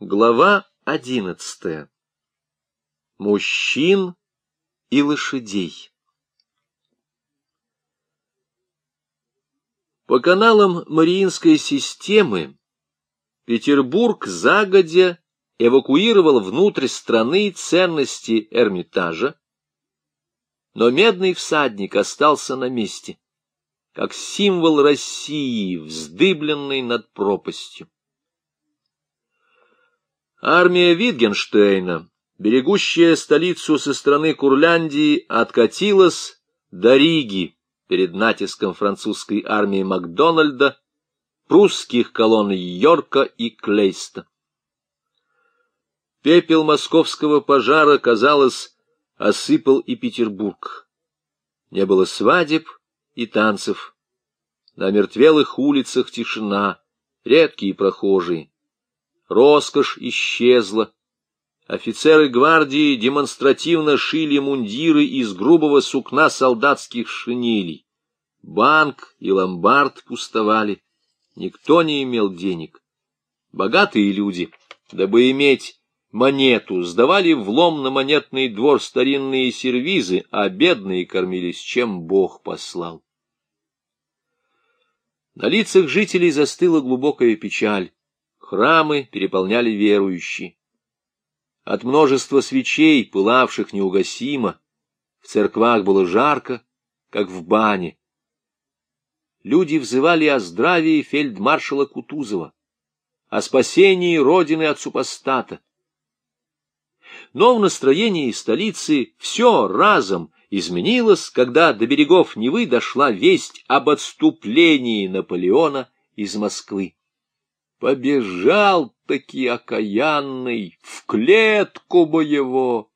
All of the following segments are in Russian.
Глава одиннадцатая. Мужчин и лошадей. По каналам Мариинской системы Петербург загодя эвакуировал внутрь страны ценности Эрмитажа, но медный всадник остался на месте, как символ России, вздыбленный над пропастью. Армия Витгенштейна, берегущая столицу со стороны Курляндии, откатилась до Риги перед натиском французской армии Макдональда, прусских колонн Йорка и Клейста. Пепел московского пожара, казалось, осыпал и Петербург. Не было свадеб и танцев. На мертвелых улицах тишина, редкие прохожие роскошь исчезла. Офицеры гвардии демонстративно шили мундиры из грубого сукна солдатских шинелей. Банк и ломбард пустовали. Никто не имел денег. Богатые люди, дабы иметь монету, сдавали в лом на монетный двор старинные сервизы, а бедные кормились, чем Бог послал. На лицах жителей застыла глубокая печаль. Храмы переполняли верующие. От множества свечей, пылавших неугасимо, в церквах было жарко, как в бане. Люди взывали о здравии фельдмаршала Кутузова, о спасении Родины от супостата. Но в настроении столицы все разом изменилось, когда до берегов Невы дошла весть об отступлении Наполеона из Москвы. Побежал-таки окаянный в клетку бы его.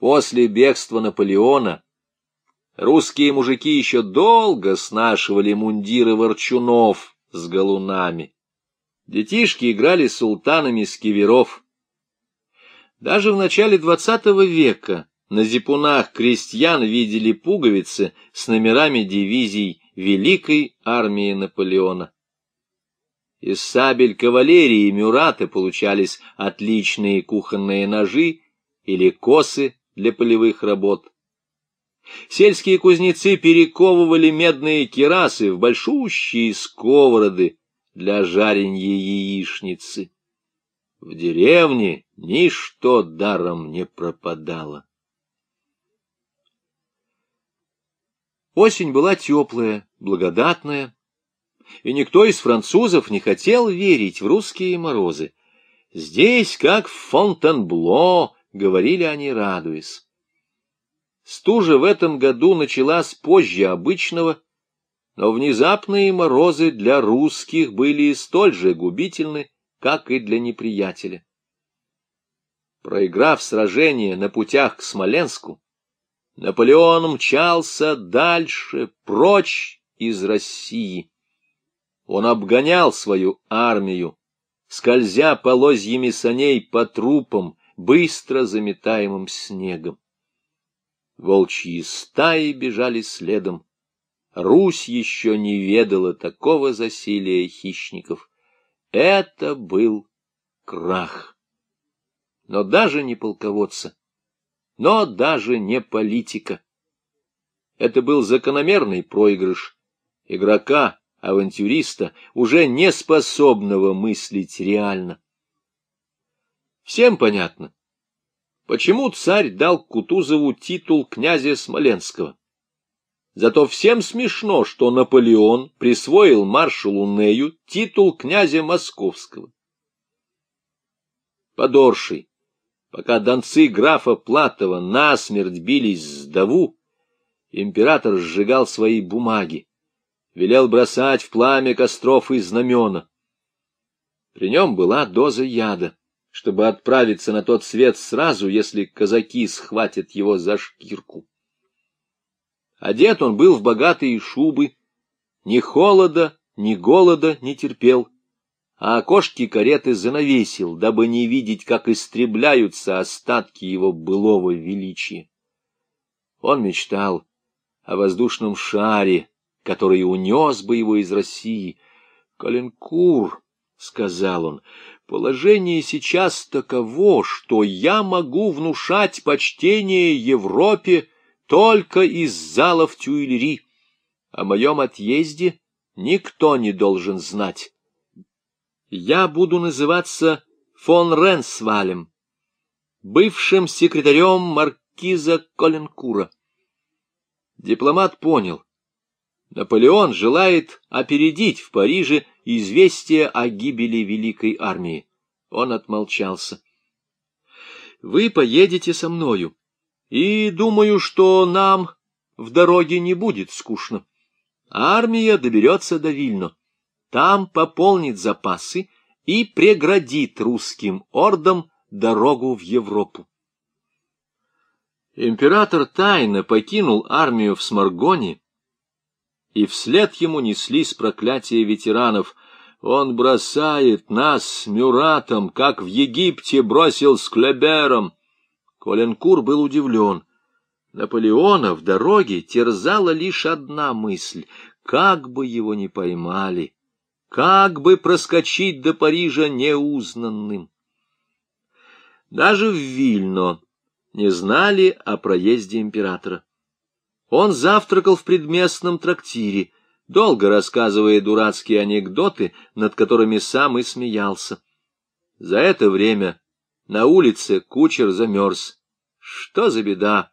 После бегства Наполеона русские мужики еще долго снашивали мундиры ворчунов с галунами. Детишки играли султанами с киверов. Даже в начале двадцатого века на зипунах крестьян видели пуговицы с номерами дивизий Великой армии Наполеона. Из сабель кавалерии Мюрата получались отличные кухонные ножи или косы для полевых работ. Сельские кузнецы перековывали медные кирасы в большущие сковороды для жаренья яичницы. В деревне ничто даром не пропадало. Осень была теплая, благодатная, и никто из французов не хотел верить в русские морозы. Здесь, как в Фонтенбло, говорили они, радуясь. Стужа в этом году началась позже обычного, но внезапные морозы для русских были столь же губительны, как и для неприятеля. Проиграв сражение на путях к Смоленску, Наполеон мчался дальше, прочь из России. Он обгонял свою армию, скользя полозьями саней по трупам, быстро заметаемым снегом. Волчьи стаи бежали следом. Русь еще не ведала такого засилия хищников. Это был крах. Но даже не полководца, но даже не политика. Это был закономерный проигрыш игрока, авантюриста, уже не способного мыслить реально. Всем понятно, почему царь дал Кутузову титул князя Смоленского. Зато всем смешно, что Наполеон присвоил маршалу Нею титул князя Московского. Подорший, пока донцы графа Платова насмерть бились с Даву, император сжигал свои бумаги, велел бросать в пламя костров и знамена. При нем была доза яда, чтобы отправиться на тот свет сразу, если казаки схватят его за шкирку. Одет он был в богатые шубы, ни холода, ни голода не терпел, а окошки кареты занавесил, дабы не видеть, как истребляются остатки его былого величия. Он мечтал о воздушном шаре, который унес бы его из России. Каленкур, сказал он, — положение сейчас таково, что я могу внушать почтение Европе только из залов Тюильри. О моем отъезде никто не должен знать. Я буду называться фон Ренсвалем, бывшим секретарем маркиза Коленкура. Дипломат понял. Наполеон желает опередить в Париже известие о гибели великой армии. Он отмолчался. «Вы поедете со мною, и думаю, что нам в дороге не будет скучно. Армия доберется до Вильно, там пополнит запасы и преградит русским ордам дорогу в Европу. Император тайно покинул армию в Сморгоне, и вслед ему неслись проклятия ветеранов. Он бросает нас с Мюратом, как в Египте бросил с Клебером. Коленкур был удивлен. Наполеона в дороге терзала лишь одна мысль — как бы его не поймали, как бы проскочить до Парижа неузнанным. Даже в Вильно не знали о проезде императора. Он завтракал в предместном трактире, долго рассказывая дурацкие анекдоты, над которыми сам и смеялся. За это время на улице кучер замерз. Что за беда?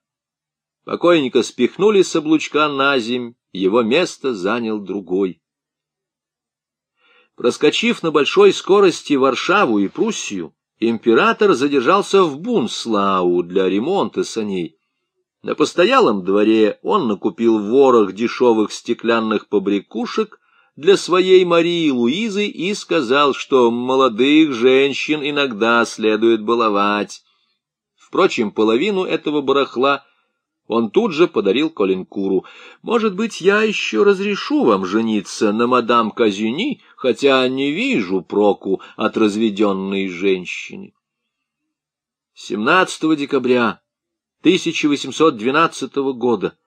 Покойника спихнули с облучка на земь, его место занял другой. Проскочив на большой скорости Варшаву и Пруссию, император задержался в Бунслау для ремонта саней. На постоялом дворе он накупил ворох дешевых стеклянных побрякушек для своей Марии Луизы и сказал, что молодых женщин иногда следует баловать. Впрочем, половину этого барахла он тут же подарил Коленкуру. «Может быть, я еще разрешу вам жениться на мадам Казюни, хотя не вижу проку от разведенной женщины». 17 декабря 1812 года,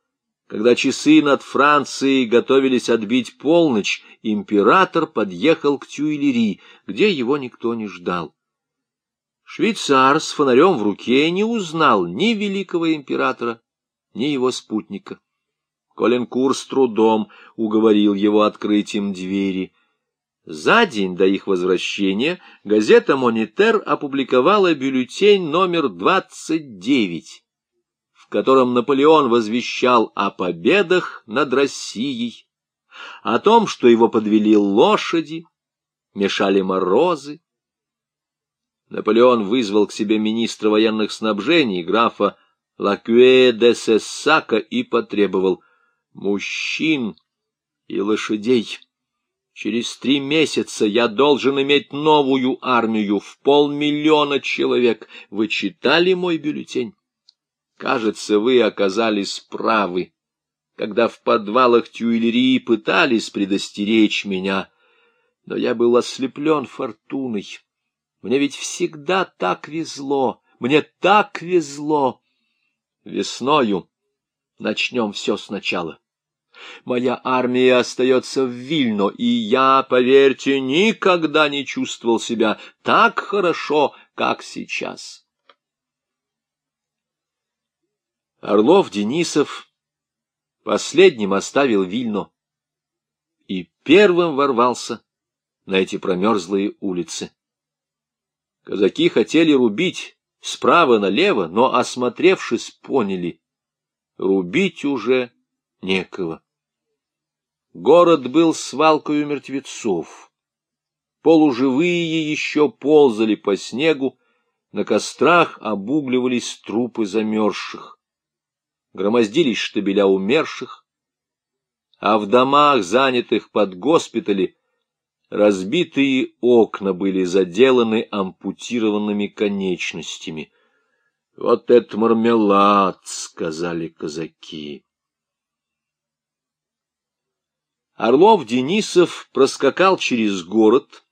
когда часы над Францией готовились отбить полночь, император подъехал к Тюильри, где его никто не ждал. Швейцар с фонарем в руке не узнал ни великого императора, ни его спутника. Коленкур с трудом уговорил его открыть им двери. За день до их возвращения газета «Монитер» опубликовала бюллетень номер 29, в котором Наполеон возвещал о победах над Россией, о том, что его подвели лошади, мешали морозы. Наполеон вызвал к себе министра военных снабжений, графа Лакюэ де Сессака и потребовал мужчин и лошадей. Через три месяца я должен иметь новую армию в полмиллиона человек. Вы читали мой бюллетень? Кажется, вы оказались правы, когда в подвалах Тюильрии пытались предостеречь меня, но я был ослеплен фортуной. Мне ведь всегда так везло, мне так везло. Весною начнем все сначала. Моя армия остается в Вильно, и я, поверьте, никогда не чувствовал себя так хорошо, как сейчас. Орлов Денисов последним оставил Вильно и первым ворвался на эти промерзлые улицы. Казаки хотели рубить справа налево, но, осмотревшись, поняли — рубить уже некого. Город был свалкою мертвецов. Полуживые еще ползали по снегу, на кострах обугливались трупы замерзших. Громоздились штабеля умерших, а в домах, занятых под госпитали, Разбитые окна были заделаны ампутированными конечностями. — Вот это мармелад! — сказали казаки. Орлов-Денисов проскакал через город.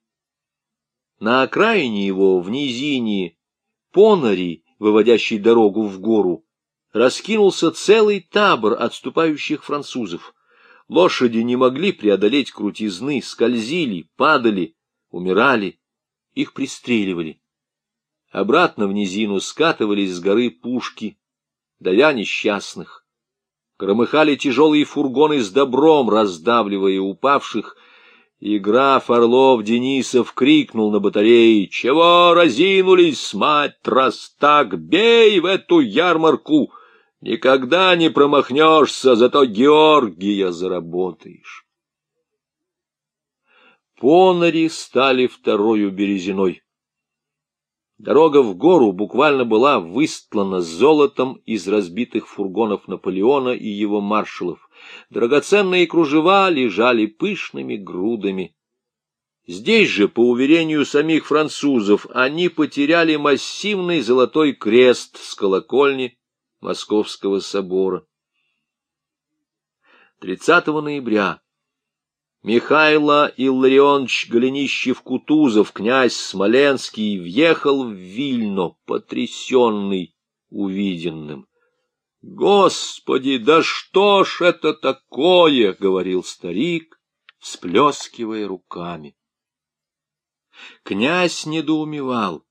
На окраине его, в низине, Понари, выводящей дорогу в гору, раскинулся целый табор отступающих французов. Лошади не могли преодолеть крутизны, скользили, падали, умирали, их пристреливали. Обратно в низину скатывались с горы пушки, давя несчастных. Громыхали тяжелые фургоны с добром, раздавливая упавших, и граф Орлов-Денисов крикнул на батареи, «Чего разинулись, мать, раз так, бей в эту ярмарку! Никогда не промахнешься, зато Георгия заработаешь!» Понари стали второю березиной. Дорога в гору буквально была выстлана золотом из разбитых фургонов Наполеона и его маршалов. Драгоценные кружева лежали пышными грудами. Здесь же, по уверению самих французов, они потеряли массивный золотой крест с колокольни Московского собора. 30 ноября Михайло Илларионович Голенищев-Кутузов, князь Смоленский, въехал в Вильно, потрясенный увиденным. «Господи, да что ж это такое?» — говорил старик, всплескивая руками. Князь недоумевал.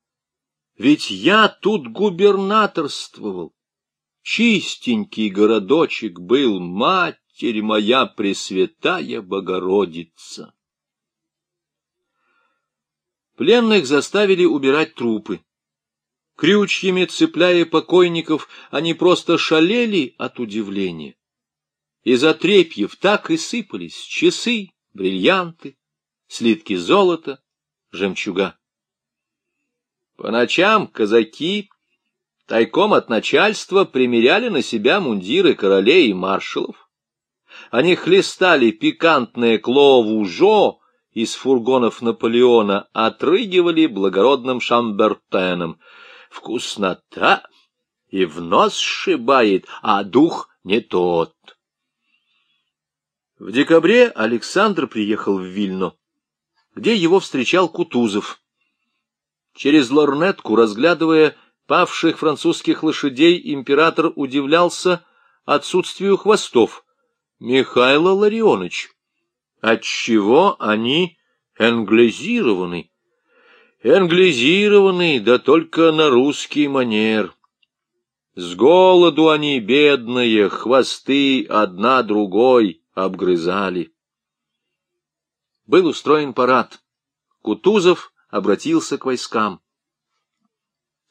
«Ведь я тут губернаторствовал. Чистенький городочек был, Матерь моя Пресвятая Богородица. Пленных заставили убирать трупы. Крючьями цепляя покойников, они просто шалели от удивления. Из отрепьев так и сыпались часы, бриллианты, слитки золота, жемчуга. По ночам казаки тайком от начальства примеряли на себя мундиры королей и маршалов. Они хлестали пикантное клову-жо из фургонов Наполеона, отрыгивали благородным шамбертеном. Вкуснота и в нос сшибает, а дух не тот. В декабре Александр приехал в Вильно, где его встречал Кутузов. Через лорнетку, разглядывая павших французских лошадей, император удивлялся отсутствию хвостов. Михайло Ларионович, отчего они англизированы? Англизированы, да только на русский манер. С голоду они, бедные, хвосты одна другой обгрызали. Был устроен парад. Кутузов обратился к войскам.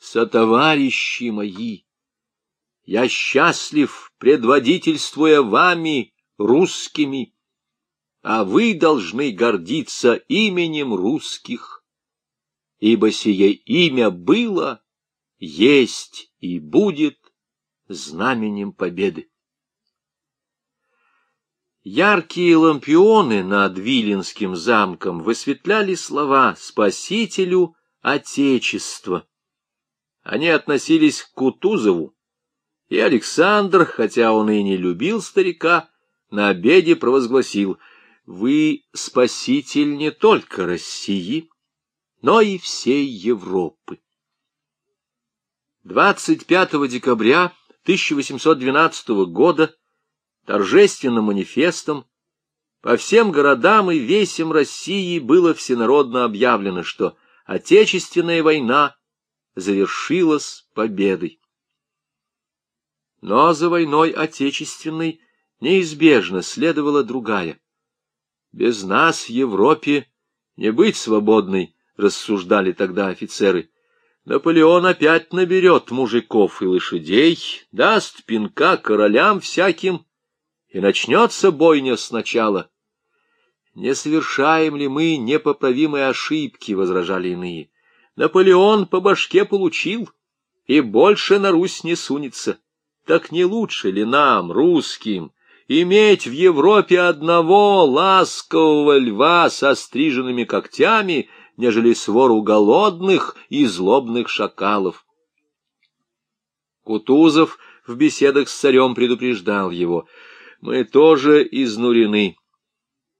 «Сотоварищи мои, я счастлив, предводительствуя вами, русскими, а вы должны гордиться именем русских, ибо сие имя было, есть и будет знаменем победы. Яркие лампионы над Виленским замком высветляли слова «Спасителю Отечества». Они относились к Кутузову, и Александр, хотя он и не любил старика, на обеде провозгласил «Вы спаситель не только России, но и всей Европы». 25 декабря 1812 года торжественным манифестом по всем городам и весям России было всенародно объявлено, что Отечественная война завершилась победой. Но за войной Отечественной неизбежно следовала другая. «Без нас Европе не быть свободной», — рассуждали тогда офицеры. «Наполеон опять наберет мужиков и лошадей, даст пинка королям всяким, и начнется бойня сначала». «Не совершаем ли мы непоправимые ошибки?» — возражали иные. «Наполеон по башке получил, и больше на Русь не сунется. Так не лучше ли нам, русским, иметь в Европе одного ласкового льва со стриженными когтями, нежели свору голодных и злобных шакалов. Кутузов в беседах с царем предупреждал его. Мы тоже изнурены.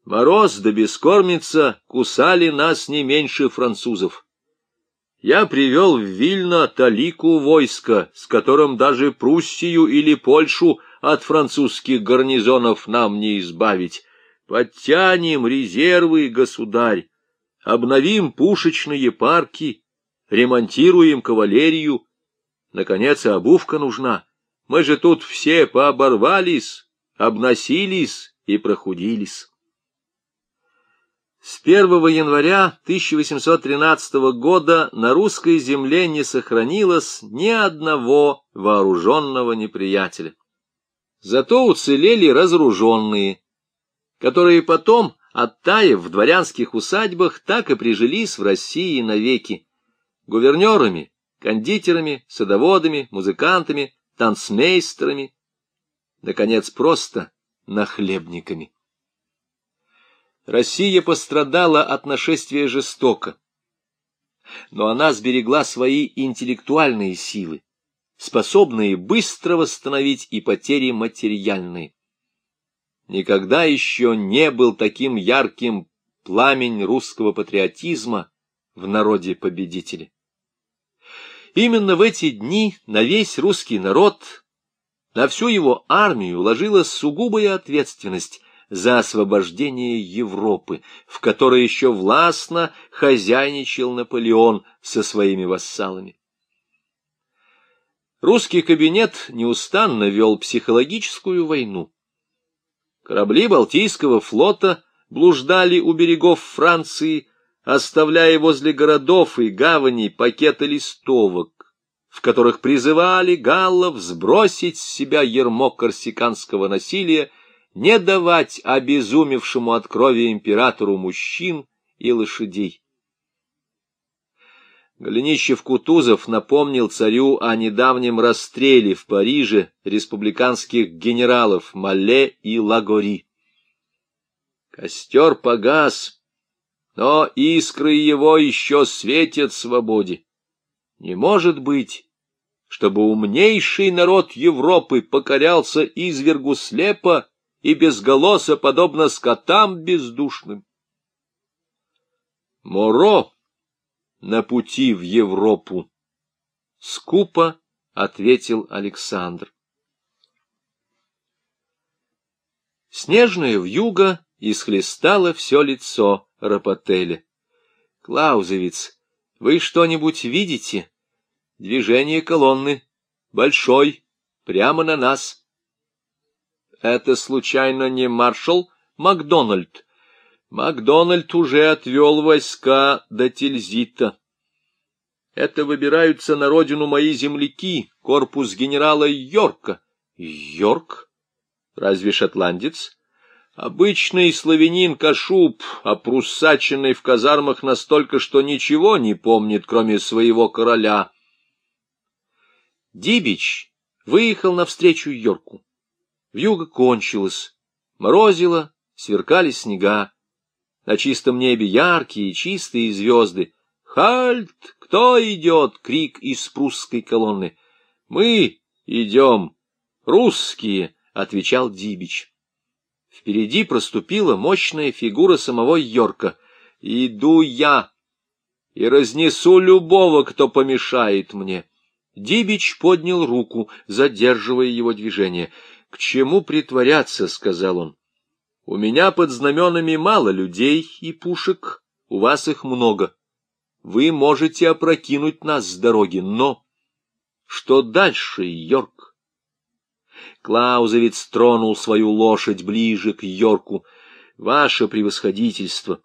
Мороз да бескормица кусали нас не меньше французов. Я привел в Вильно талику войска, с которым даже Пруссию или Польшу от французских гарнизонов нам не избавить. Подтянем резервы, государь, обновим пушечные парки, ремонтируем кавалерию. Наконец, обувка нужна. Мы же тут все пооборвались, обносились и прохудились. С 1 января 1813 года на русской земле не сохранилось ни одного вооруженного неприятеля. Зато уцелели разоруженные, которые потом, оттаив в дворянских усадьбах, так и прижились в России навеки, гувернерами, кондитерами, садоводами, музыкантами, танцмейстерами, наконец, просто нахлебниками. Россия пострадала от нашествия жестоко, но она сберегла свои интеллектуальные силы, способные быстро восстановить и потери материальные. Никогда еще не был таким ярким пламень русского патриотизма в народе победителя. Именно в эти дни на весь русский народ, на всю его армию ложилась сугубая ответственность за освобождение Европы, в которой еще властно хозяйничал Наполеон со своими вассалами. Русский кабинет неустанно вел психологическую войну. Корабли Балтийского флота блуждали у берегов Франции, оставляя возле городов и гаваней пакеты листовок, в которых призывали галлов сбросить с себя ермо корсиканского насилия не давать обезумевшему от крови императору мужчин и лошадей. Голенищев-Кутузов напомнил царю о недавнем расстреле в Париже республиканских генералов Мале и Лагори. Костер погас, но искры его еще светят свободе. Не может быть, чтобы умнейший народ Европы покорялся извергу слепо и безголосо, подобно скотам бездушным. Моро на пути в Европу, — скупо ответил Александр. Снежная вьюга исхлестала все лицо Рапотеля. — Клаузевиц, вы что-нибудь видите? Движение колонны. Большой. Прямо на нас. — это случайно не маршал Макдональд? Макдональд уже отвел войска до Тильзита. Это выбираются на родину мои земляки, корпус генерала Йорка. Йорк? Разве шотландец? Обычный славянин Кашуб, опруссаченный в казармах настолько, что ничего не помнит, кроме своего короля. Дибич выехал навстречу Йорку. Вьюга кончилась, морозило, сверкали снега. На чистом небе яркие, чистые звезды. «Хальт! Кто идет?» — крик из прусской колонны. «Мы идем, русские!» — отвечал Дибич. Впереди проступила мощная фигура самого Йорка. «Иду я и разнесу любого, кто помешает мне». Дибич поднял руку, задерживая его движение — к чему притворяться, — сказал он. У меня под знаменами мало людей и пушек, у вас их много. Вы можете опрокинуть нас с дороги, но... Что дальше, Йорк? Клаузовец тронул свою лошадь ближе к Йорку. Ваше превосходительство!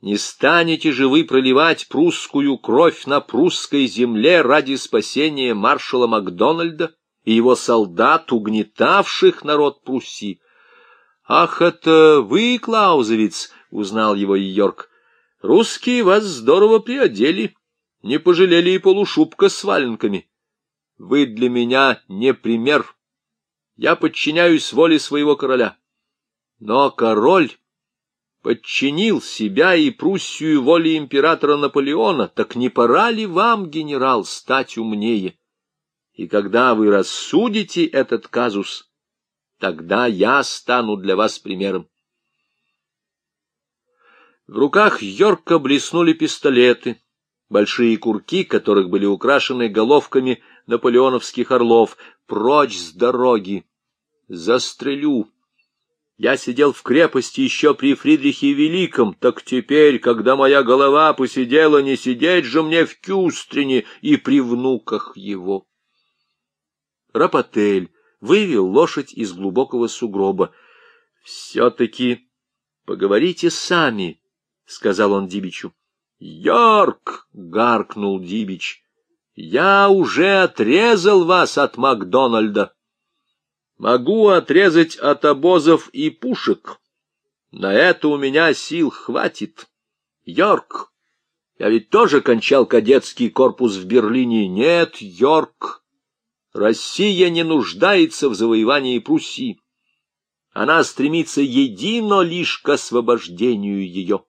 Не станете же вы проливать прусскую кровь на прусской земле ради спасения маршала Макдональда? И его солдат, угнетавших народ Пруссии. — Ах, это вы, Клаузовец! — узнал его Йорк. — Русские вас здорово приодели, не пожалели и полушубка с валенками. Вы для меня не пример. Я подчиняюсь воле своего короля. Но король подчинил себя и Пруссию воле императора Наполеона, так не пора ли вам, генерал, стать умнее? — и когда вы рассудите этот казус, тогда я стану для вас примером. В руках Йорка блеснули пистолеты, большие курки, которых были украшены головками наполеоновских орлов. Прочь с дороги! Застрелю! Я сидел в крепости еще при Фридрихе Великом, так теперь, когда моя голова посидела, не сидеть же мне в Кюстрине и при внуках его. Рапотель вывел лошадь из глубокого сугроба. — Все-таки поговорите сами, — сказал он Дибичу. — Йорк! — гаркнул Дибич. — Я уже отрезал вас от Макдональда. Могу отрезать от обозов и пушек. На это у меня сил хватит. Йорк, я ведь тоже кончал кадетский корпус в Берлине. Нет, Йорк, Россия не нуждается в завоевании Пруссии. Она стремится едино лишь к освобождению ее.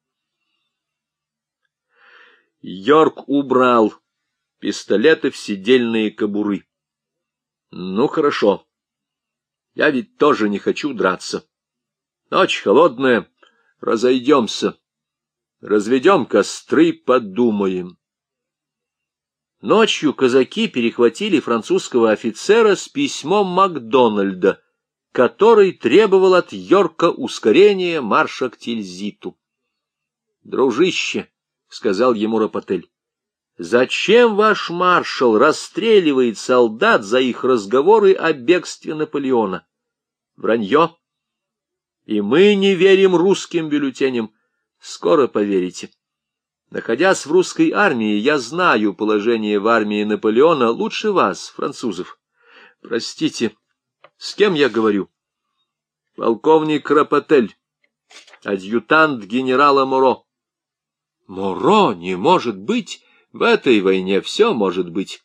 Йорк убрал пистолеты в сидельные кобуры. Ну, хорошо. Я ведь тоже не хочу драться. Ночь холодная, разойдемся. Разведем костры, подумаем. Ночью казаки перехватили французского офицера с письмом Макдональда, который требовал от Йорка ускорения марша к Тильзиту. «Дружище», — сказал ему Рапотель, Зачем ваш маршал расстреливает солдат за их разговоры о бегстве Наполеона? Вранье. И мы не верим русским бюллетеням. Скоро поверите. Находясь в русской армии, я знаю положение в армии Наполеона лучше вас, французов. Простите, с кем я говорю? Полковник Рапотель, адъютант генерала Моро. Моро не может быть... В этой войне все может быть.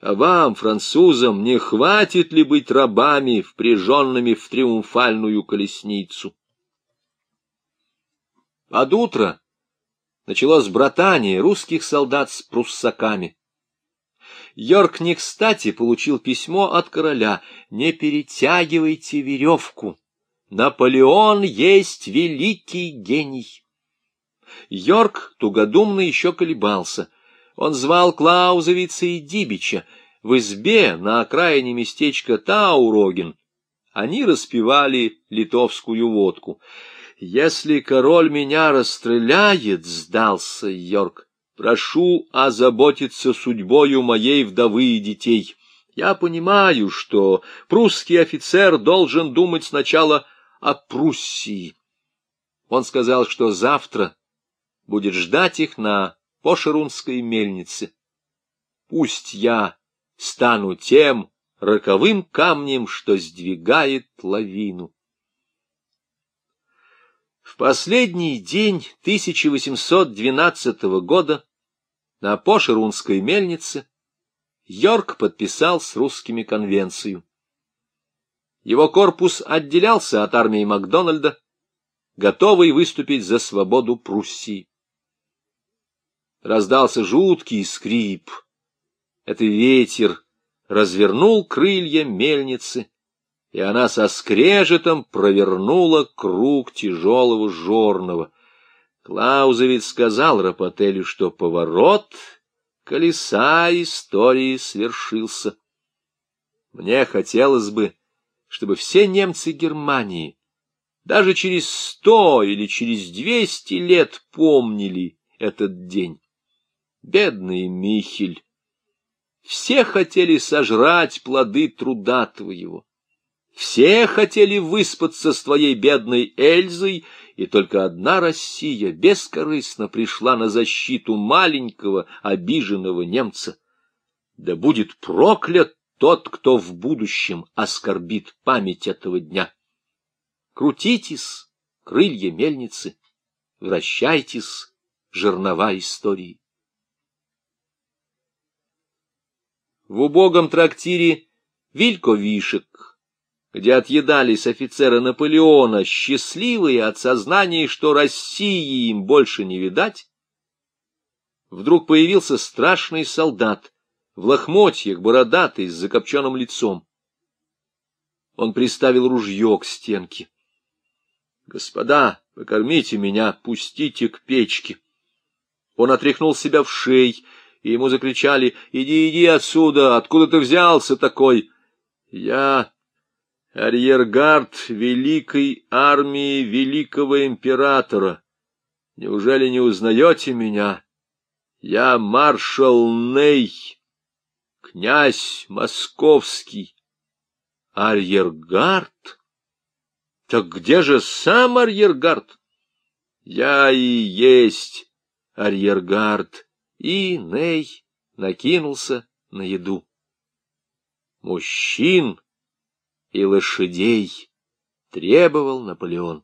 А вам, французам, не хватит ли быть рабами, впряженными в триумфальную колесницу? Под утро началось братание русских солдат с пруссаками. Йорк не кстати получил письмо от короля «Не перетягивайте веревку, Наполеон есть великий гений». Йорк тугодумно еще колебался — он звал Клаузовица и Дибича. В избе на окраине местечка Тауроген они распивали литовскую водку. «Если король меня расстреляет, — сдался Йорк, — прошу озаботиться судьбою моей вдовы и детей. Я понимаю, что прусский офицер должен думать сначала о Пруссии». Он сказал, что завтра будет ждать их на по Шерунской мельнице. Пусть я стану тем роковым камнем, что сдвигает лавину. В последний день 1812 года на Пошерунской мельнице Йорк подписал с русскими конвенцию. Его корпус отделялся от армии Макдональда, готовый выступить за свободу Пруссии раздался жуткий скрип. Это ветер развернул крылья мельницы, и она со скрежетом провернула круг тяжелого жорного. Клаузовец сказал Рапотелю, что поворот колеса истории свершился. Мне хотелось бы, чтобы все немцы Германии даже через сто или через двести лет помнили этот день бедный Михель. Все хотели сожрать плоды труда твоего. Все хотели выспаться с твоей бедной Эльзой, и только одна Россия бескорыстно пришла на защиту маленького обиженного немца. Да будет проклят тот, кто в будущем оскорбит память этого дня. Крутитесь, крылья мельницы, вращайтесь, жернова истории. в убогом трактире Вильковишек, где отъедались офицеры Наполеона, счастливые от сознания, что России им больше не видать, вдруг появился страшный солдат в лохмотьях, бородатый, с закопченным лицом. Он приставил ружье к стенке. — Господа, покормите меня, пустите к печке. Он отряхнул себя в шей и ему закричали «Иди, иди отсюда! Откуда ты взялся такой?» «Я... арьергард великой армии великого императора. Неужели не узнаете меня? Я маршал Ней, князь московский. Арьергард? Так где же сам арьергард? Я и есть арьергард. И Ней накинулся на еду. Мужчин и лошадей требовал Наполеон.